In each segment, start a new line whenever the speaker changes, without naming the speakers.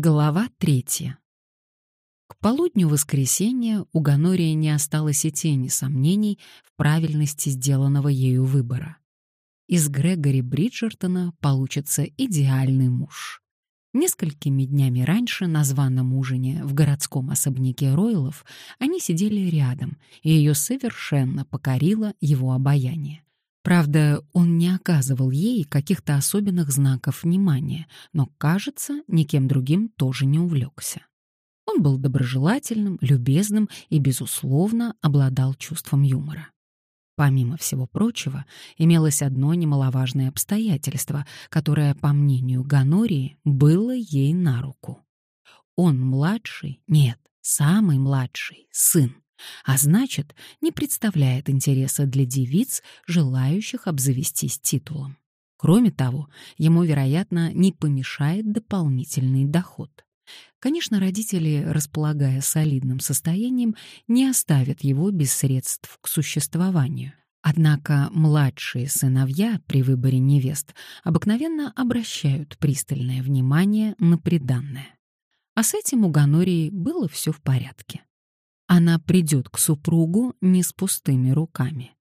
Глава третья. К полудню воскресенья у Ганория не осталось и тени сомнений в правильности сделанного ею выбора. Из Грегори Бриджертона получится идеальный муж. Несколькими днями раньше на званом ужине в городском особняке Ройлов они сидели рядом, и ее совершенно покорило его обаяние. Правда, он не оказывал ей каких-то особенных знаков внимания, но, кажется, никем другим тоже не увлекся. Он был доброжелательным, любезным и, безусловно, обладал чувством юмора. Помимо всего прочего, имелось одно немаловажное обстоятельство, которое, по мнению Ганории, было ей на руку. Он младший, нет, самый младший, сын а значит, не представляет интереса для девиц, желающих обзавестись титулом. Кроме того, ему, вероятно, не помешает дополнительный доход. Конечно, родители, располагая солидным состоянием, не оставят его без средств к существованию. Однако младшие сыновья при выборе невест обыкновенно обращают пристальное внимание на приданное. А с этим у Ганории было все в порядке. Она придет к супругу не с пустыми руками.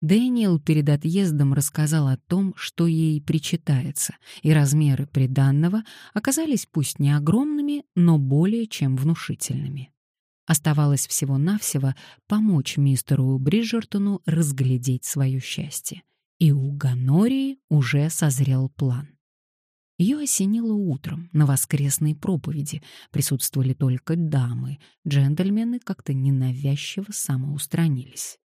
Дэниел перед отъездом рассказал о том, что ей причитается, и размеры приданного оказались пусть не огромными, но более чем внушительными. Оставалось всего-навсего помочь мистеру Бриджертону разглядеть свое счастье. И у Ганории уже созрел план. Ее осенило утром, на воскресной проповеди. Присутствовали только дамы, джентльмены как-то ненавязчиво самоустранились.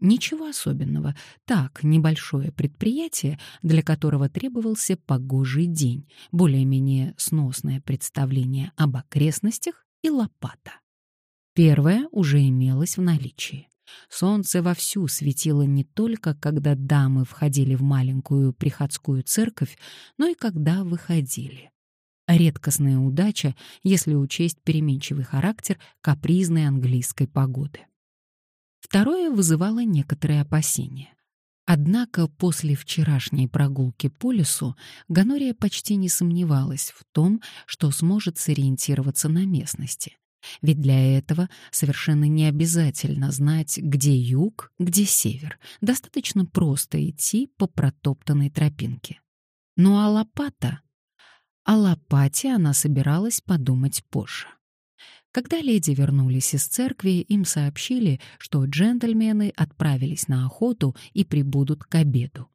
Ничего особенного, так, небольшое предприятие, для которого требовался погожий день, более-менее сносное представление об окрестностях и лопата. Первое уже имелось в наличии. Солнце вовсю светило не только, когда дамы входили в маленькую приходскую церковь, но и когда выходили. Редкостная удача, если учесть переменчивый характер капризной английской погоды. Второе вызывало некоторые опасения. Однако после вчерашней прогулки по лесу Ганория почти не сомневалась в том, что сможет сориентироваться на местности. Ведь для этого совершенно не обязательно знать, где юг, где север. Достаточно просто идти по протоптанной тропинке. Ну а лопата? О лопате она собиралась подумать позже. Когда леди вернулись из церкви, им сообщили, что джентльмены отправились на охоту и прибудут к обеду.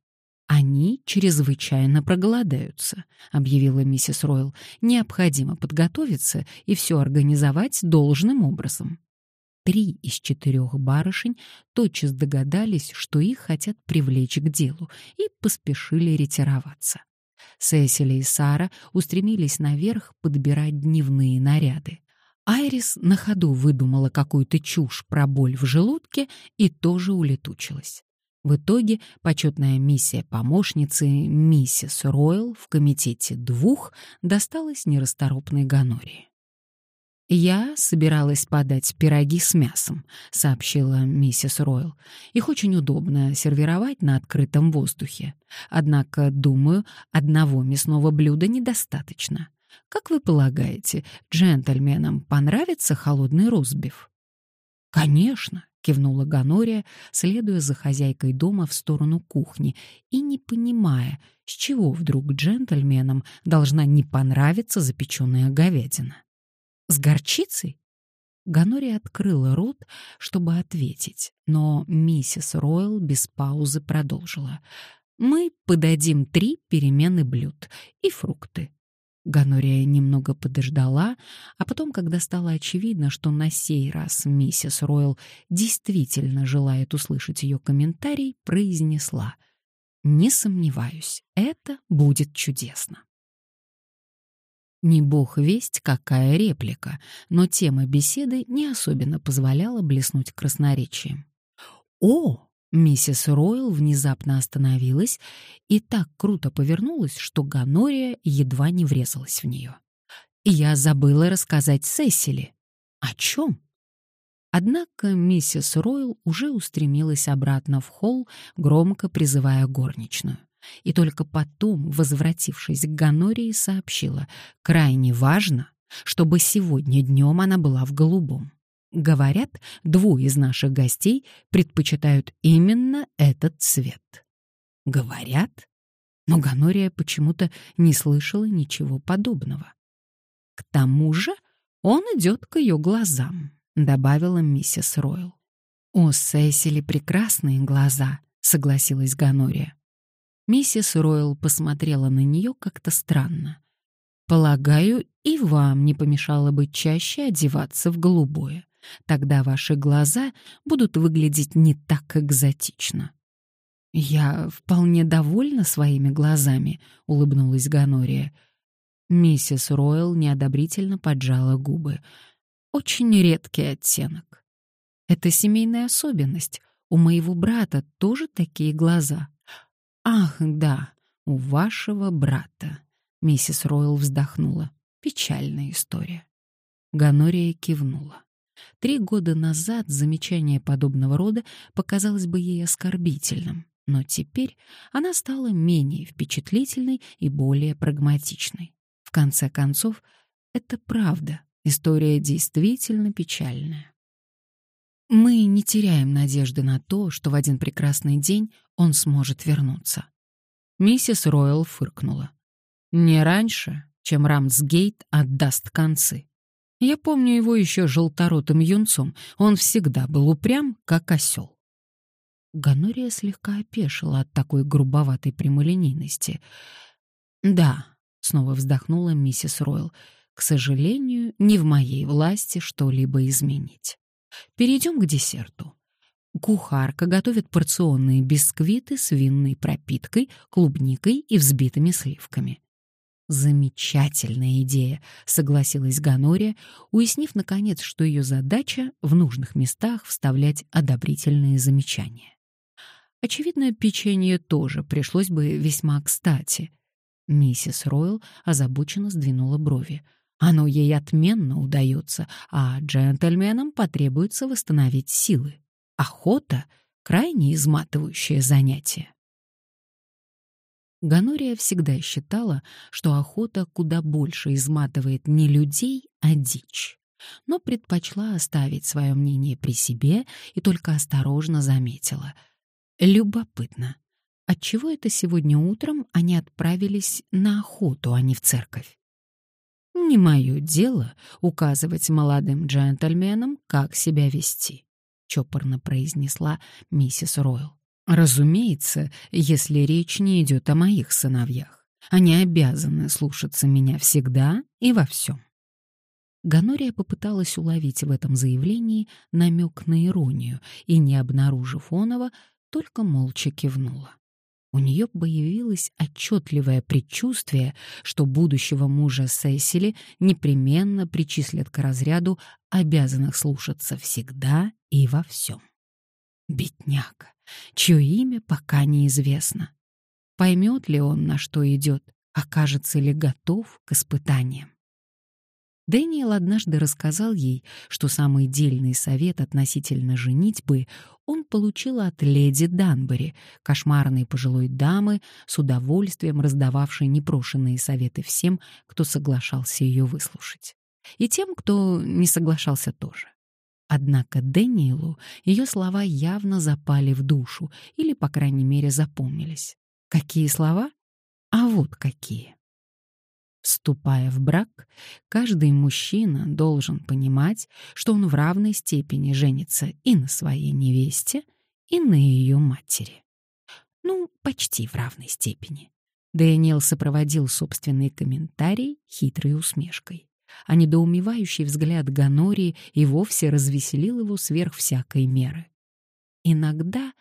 «Они чрезвычайно проголодаются», — объявила миссис Ройл. «Необходимо подготовиться и все организовать должным образом». Три из четырех барышень тотчас догадались, что их хотят привлечь к делу, и поспешили ретироваться. Сесили и Сара устремились наверх подбирать дневные наряды. Айрис на ходу выдумала какую-то чушь про боль в желудке и тоже улетучилась. В итоге почетная миссия помощницы миссис Ройл в комитете двух досталась нерасторопной Ганории. «Я собиралась подать пироги с мясом», — сообщила миссис Ройл. «Их очень удобно сервировать на открытом воздухе. Однако, думаю, одного мясного блюда недостаточно. Как вы полагаете, джентльменам понравится холодный розбив?» «Конечно», кивнула Ганория, следуя за хозяйкой дома в сторону кухни и не понимая, с чего вдруг джентльменам должна не понравиться запеченная говядина. С горчицей? Ганория открыла рот, чтобы ответить, но миссис Ройл без паузы продолжила. «Мы подадим три перемены блюд и фрукты. Ганория немного подождала, а потом, когда стало очевидно, что на сей раз миссис Ройл действительно желает услышать ее комментарий, произнесла «Не сомневаюсь, это будет чудесно». Не бог весть, какая реплика, но тема беседы не особенно позволяла блеснуть красноречием. «О!» Миссис Ройл внезапно остановилась и так круто повернулась, что Ганория едва не врезалась в нее. я забыла рассказать Сесили. О чем? Однако миссис Ройл уже устремилась обратно в холл, громко призывая горничную. И только потом, возвратившись к Ганории, сообщила, крайне важно чтобы сегодня днем она была в голубом. Говорят, двое из наших гостей предпочитают именно этот цвет. Говорят? Но Ганория почему-то не слышала ничего подобного. К тому же он идет к ее глазам, добавила миссис Ройл. «У Сесили прекрасные глаза», — согласилась Ганория. Миссис Ройл посмотрела на нее как-то странно. «Полагаю, и вам не помешало бы чаще одеваться в голубое. Тогда ваши глаза будут выглядеть не так экзотично». «Я вполне довольна своими глазами», — улыбнулась Ганория. Миссис Ройл неодобрительно поджала губы. «Очень редкий оттенок. Это семейная особенность. У моего брата тоже такие глаза. Ах, да, у вашего брата. Миссис Ройл вздохнула. Печальная история. Ганория кивнула. Три года назад замечание подобного рода показалось бы ей оскорбительным, но теперь она стала менее впечатлительной и более прагматичной. В конце концов, это правда, история действительно печальная. Мы не теряем надежды на то, что в один прекрасный день он сможет вернуться. Миссис Ройл фыркнула. Не раньше, чем Рамсгейт отдаст концы. Я помню его еще желторотым юнцом, он всегда был упрям, как осел. Ганория слегка опешила от такой грубоватой прямолинейности. «Да», — снова вздохнула миссис Ройл, — «к сожалению, не в моей власти что-либо изменить». Перейдем к десерту. Кухарка готовит порционные бисквиты с винной пропиткой, клубникой и взбитыми сливками. «Замечательная идея», — согласилась Ганория, уяснив, наконец, что ее задача в нужных местах вставлять одобрительные замечания. Очевидно, печенье тоже пришлось бы весьма кстати. Миссис Ройл озабоченно сдвинула брови. Оно ей отменно удается, а джентльменам потребуется восстановить силы. Охота — крайне изматывающее занятие. Ганория всегда считала, что охота куда больше изматывает не людей, а дичь, но предпочла оставить свое мнение при себе и только осторожно заметила. Любопытно, отчего это сегодня утром они отправились на охоту, а не в церковь? Не мое дело указывать молодым джентльменам, как себя вести, чопорно произнесла миссис Ройл. Разумеется, если речь не идет о моих сыновьях. Они обязаны слушаться меня всегда и во всем. Ганория попыталась уловить в этом заявлении намек на иронию и, не обнаружив оного, только молча кивнула. У нее появилось отчетливое предчувствие, что будущего мужа Сесили непременно причислят к разряду обязанных слушаться всегда и во всем. Бедняга, чье имя пока неизвестно. Поймет ли он, на что идет, окажется ли готов к испытаниям. Дэниел однажды рассказал ей, что самый дельный совет относительно женитьбы он получил от леди Данбери, кошмарной пожилой дамы, с удовольствием раздававшей непрошенные советы всем, кто соглашался ее выслушать. И тем, кто не соглашался тоже. Однако Дэниелу ее слова явно запали в душу или, по крайней мере, запомнились. Какие слова? А вот какие. Вступая в брак, каждый мужчина должен понимать, что он в равной степени женится и на своей невесте, и на ее матери. Ну, почти в равной степени. Дэниел сопроводил собственный комментарий хитрой усмешкой. А недоумевающий взгляд Ганории и вовсе развеселил его сверх всякой меры. Иногда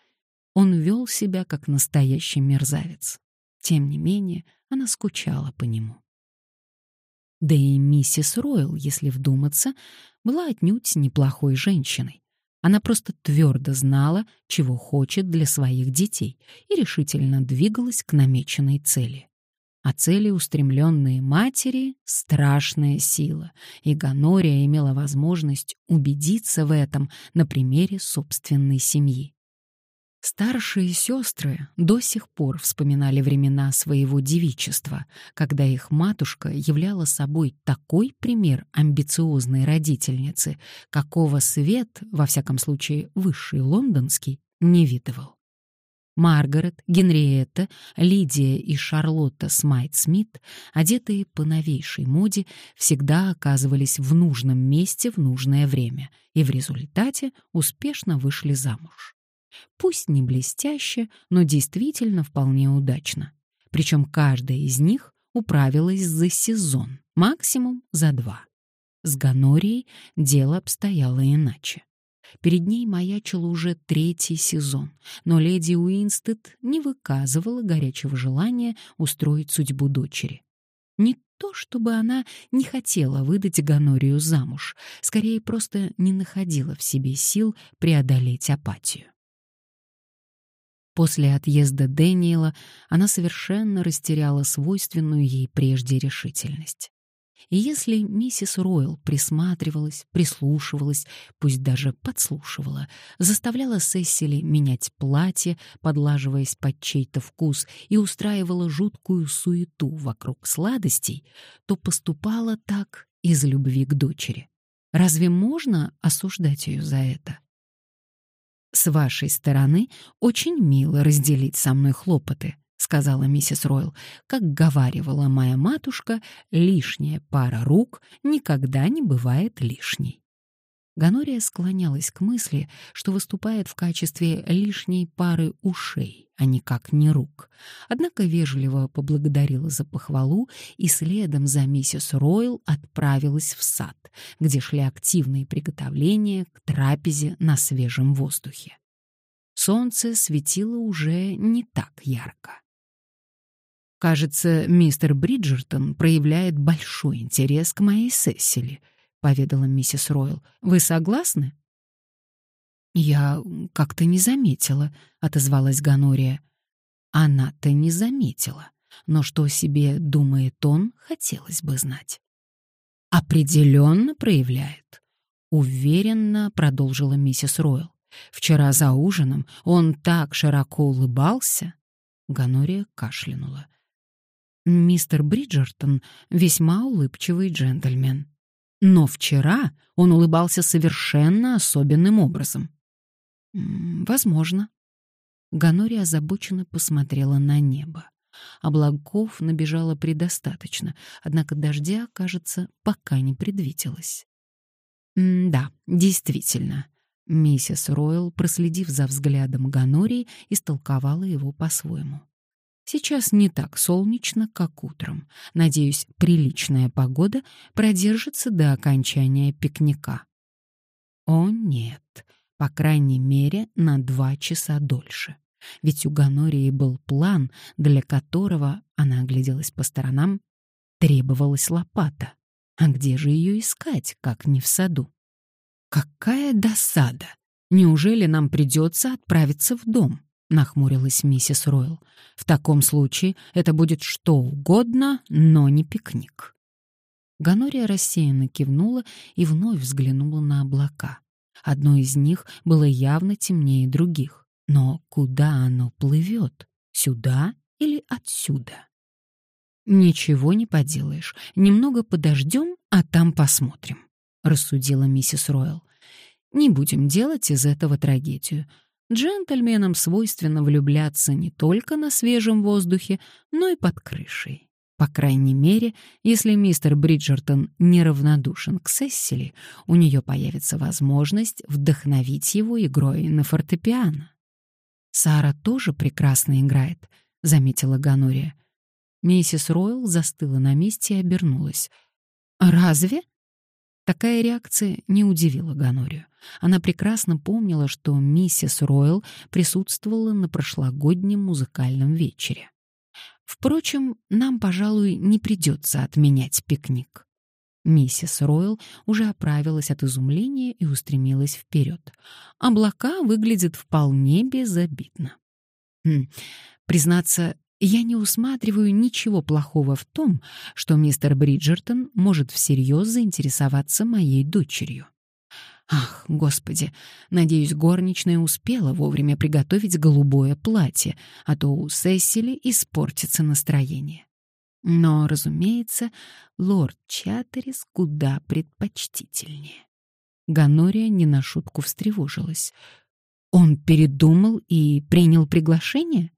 он вел себя как настоящий мерзавец. Тем не менее, она скучала по нему. Да и миссис Ройл, если вдуматься, была отнюдь неплохой женщиной. Она просто твердо знала, чего хочет для своих детей, и решительно двигалась к намеченной цели. А цели, устремленные матери, — страшная сила, и Ганория имела возможность убедиться в этом на примере собственной семьи. Старшие сестры до сих пор вспоминали времена своего девичества, когда их матушка являла собой такой пример амбициозной родительницы, какого свет, во всяком случае высший лондонский, не видывал. Маргарет, Генриетта, Лидия и Шарлотта Смайт-Смит, одетые по новейшей моде, всегда оказывались в нужном месте в нужное время и в результате успешно вышли замуж. Пусть не блестяще, но действительно вполне удачно. Причем каждая из них управилась за сезон, максимум за два. С Ганорией дело обстояло иначе. Перед ней маячил уже третий сезон, но леди Уинстед не выказывала горячего желания устроить судьбу дочери. Не то, чтобы она не хотела выдать Ганорию замуж, скорее просто не находила в себе сил преодолеть апатию. После отъезда Дэниела она совершенно растеряла свойственную ей прежде решительность. И если миссис Ройл присматривалась, прислушивалась, пусть даже подслушивала, заставляла Сесили менять платье, подлаживаясь под чей-то вкус, и устраивала жуткую суету вокруг сладостей, то поступала так из любви к дочери. Разве можно осуждать ее за это? «С вашей стороны очень мило разделить со мной хлопоты», — сказала миссис Ройл. «Как говаривала моя матушка, лишняя пара рук никогда не бывает лишней». Ганория склонялась к мысли, что выступает в качестве лишней пары ушей, а никак не рук. Однако вежливо поблагодарила за похвалу и следом за миссис Ройл отправилась в сад, где шли активные приготовления к трапезе на свежем воздухе. Солнце светило уже не так ярко. «Кажется, мистер Бриджертон проявляет большой интерес к моей Сесили», поведала миссис Ройл. Вы согласны? Я как-то не заметила, отозвалась Ганория. Она-то не заметила, но что себе думает он, хотелось бы знать. Определенно проявляет. Уверенно продолжила миссис Ройл. Вчера за ужином он так широко улыбался. Ганория кашлянула. Мистер Бриджертон весьма улыбчивый джентльмен. Но вчера он улыбался совершенно особенным образом. «Возможно». Ганори озабоченно посмотрела на небо. Облаков набежало предостаточно, однако дождя, кажется, пока не предвиделось. «Да, действительно». Миссис Ройл, проследив за взглядом Ганории, истолковала его по-своему. Сейчас не так солнечно, как утром. Надеюсь, приличная погода продержится до окончания пикника. О нет, по крайней мере, на два часа дольше. Ведь у Ганории был план, для которого, она огляделась по сторонам, требовалась лопата. А где же ее искать, как не в саду? Какая досада! Неужели нам придется отправиться в дом? Нахмурилась миссис Ройл. В таком случае это будет что угодно, но не пикник. Ганория рассеянно кивнула и вновь взглянула на облака. Одно из них было явно темнее других. Но куда оно плывет? Сюда или отсюда? Ничего не поделаешь. Немного подождем, а там посмотрим, рассудила миссис Ройл. Не будем делать из этого трагедию. Джентльменам свойственно влюбляться не только на свежем воздухе, но и под крышей. По крайней мере, если мистер Бриджертон неравнодушен к Сессили, у нее появится возможность вдохновить его игрой на фортепиано. «Сара тоже прекрасно играет», — заметила Ганория. Миссис Ройл застыла на месте и обернулась. «Разве?» Такая реакция не удивила Ганорию. Она прекрасно помнила, что миссис Ройл присутствовала на прошлогоднем музыкальном вечере. Впрочем, нам, пожалуй, не придется отменять пикник. Миссис Ройл уже оправилась от изумления и устремилась вперед. Облака выглядят вполне безобидно. Хм, признаться, я не усматриваю ничего плохого в том, что мистер Бриджертон может всерьез заинтересоваться моей дочерью. Ах, господи, надеюсь, горничная успела вовремя приготовить голубое платье, а то у Сесили испортится настроение. Но, разумеется, лорд Чаттерис куда предпочтительнее. Ганория не на шутку встревожилась. Он передумал и принял приглашение?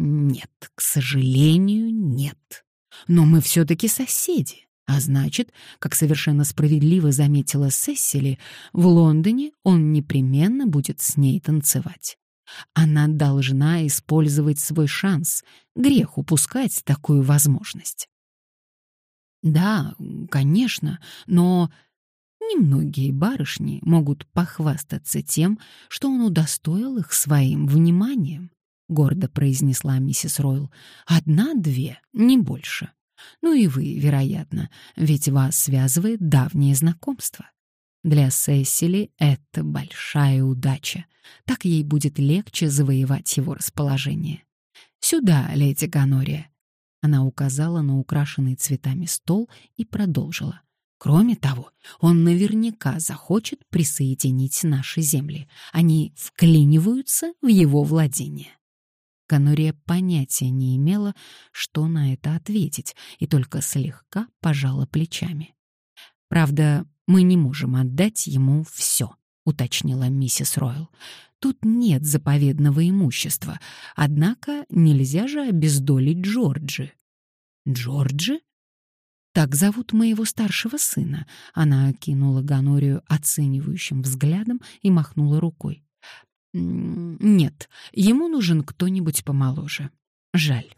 Нет, к сожалению, нет. Но мы все-таки соседи. А значит, как совершенно справедливо заметила Сесили, в Лондоне он непременно будет с ней танцевать. Она должна использовать свой шанс. Грех упускать такую возможность. Да, конечно, но немногие барышни могут похвастаться тем, что он удостоил их своим вниманием, гордо произнесла миссис Ройл. Одна-две, не больше. Ну и вы, вероятно, ведь вас связывает давнее знакомство. Для Сесили это большая удача. Так ей будет легче завоевать его расположение. «Сюда, леди Ганория». Она указала на украшенный цветами стол и продолжила. Кроме того, он наверняка захочет присоединить наши земли. Они вклиниваются в его владение. Канурия понятия не имела, что на это ответить, и только слегка пожала плечами. «Правда, мы не можем отдать ему все», — уточнила миссис Ройл. «Тут нет заповедного имущества, однако нельзя же обездолить Джорджи». «Джорджи?» «Так зовут моего старшего сына», — она окинула Ганорию оценивающим взглядом и махнула рукой. Нет, ему нужен кто-нибудь помоложе. Жаль.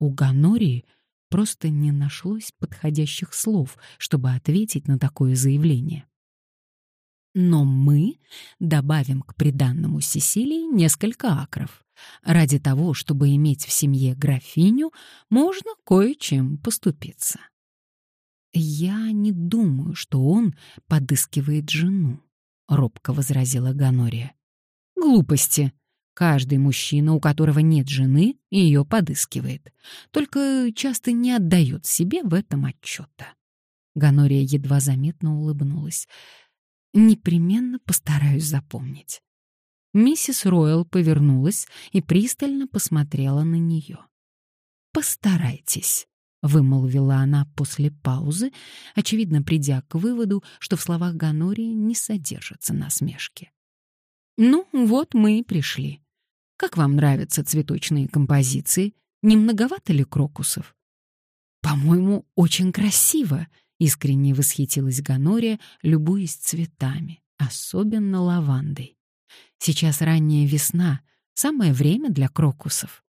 У Ганории просто не нашлось подходящих слов, чтобы ответить на такое заявление. Но мы добавим к приданному Сесилии несколько акров. Ради того, чтобы иметь в семье графиню, можно кое-чем поступиться. Я не думаю, что он подыскивает жену, робко возразила Ганория. Глупости. Каждый мужчина, у которого нет жены, ее подыскивает. Только часто не отдает себе в этом отчета. Ганория едва заметно улыбнулась. «Непременно постараюсь запомнить». Миссис Ройл повернулась и пристально посмотрела на нее. «Постарайтесь», — вымолвила она после паузы, очевидно придя к выводу, что в словах Ганории не содержатся насмешки. Ну, вот мы и пришли. Как вам нравятся цветочные композиции? Не многовато ли крокусов? По-моему, очень красиво, искренне восхитилась Ганория, любуясь цветами, особенно лавандой. Сейчас ранняя весна, самое время для крокусов.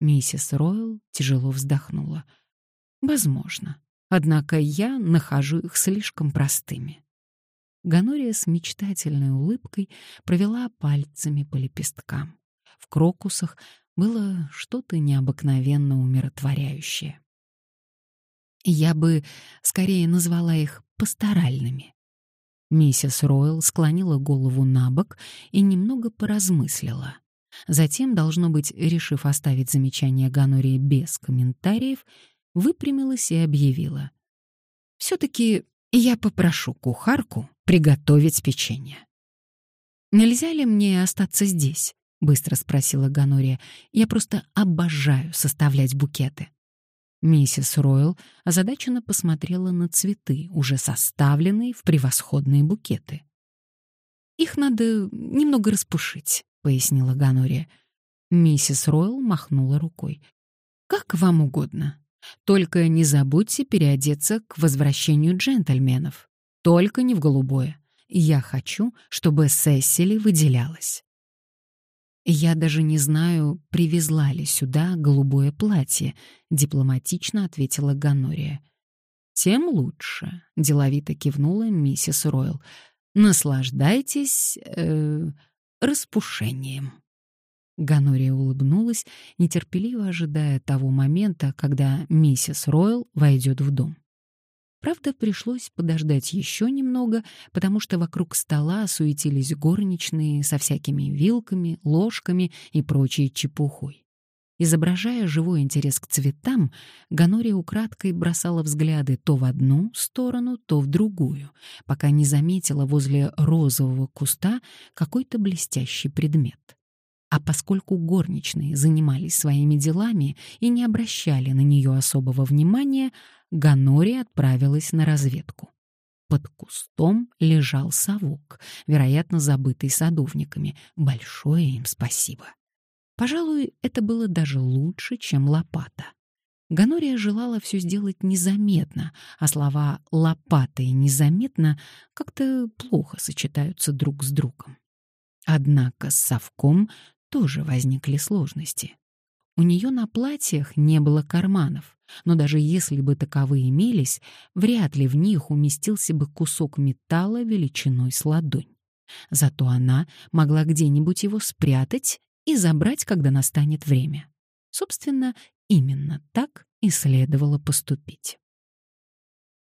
Миссис Ройл тяжело вздохнула. Возможно. Однако я нахожу их слишком простыми. Ганория с мечтательной улыбкой провела пальцами по лепесткам. В крокусах было что-то необыкновенно умиротворяющее. Я бы скорее назвала их пасторальными. Миссис Ройл склонила голову на бок и немного поразмыслила. Затем, должно быть, решив оставить замечание Ганории без комментариев, выпрямилась и объявила. «Все-таки я попрошу кухарку приготовить печенье. «Нельзя ли мне остаться здесь?» — быстро спросила Ганория. «Я просто обожаю составлять букеты». Миссис Ройл озадаченно посмотрела на цветы, уже составленные в превосходные букеты. «Их надо немного распушить», — пояснила Ганория. Миссис Ройл махнула рукой. «Как вам угодно. Только не забудьте переодеться к возвращению джентльменов. Только не в голубое. Я хочу, чтобы Сесили выделялась. Я даже не знаю, привезла ли сюда голубое платье, дипломатично ответила Ганория. Тем лучше, деловито кивнула миссис Ройл. Наслаждайтесь э, распушением. Ганория улыбнулась, нетерпеливо ожидая того момента, когда миссис Ройл войдет в дом. Правда, пришлось подождать еще немного, потому что вокруг стола суетились горничные со всякими вилками, ложками и прочей чепухой. Изображая живой интерес к цветам, Ганория украдкой бросала взгляды то в одну сторону, то в другую, пока не заметила возле розового куста какой-то блестящий предмет. А поскольку горничные занимались своими делами и не обращали на нее особого внимания, Ганория отправилась на разведку. Под кустом лежал совок, вероятно, забытый садовниками. Большое им спасибо. Пожалуй, это было даже лучше, чем лопата. Ганория желала все сделать незаметно, а слова «лопата» и «незаметно» как-то плохо сочетаются друг с другом. Однако с совком тоже возникли сложности. У нее на платьях не было карманов, но даже если бы таковые имелись, вряд ли в них уместился бы кусок металла величиной с ладонь. Зато она могла где-нибудь его спрятать и забрать, когда настанет время. Собственно, именно так и следовало поступить.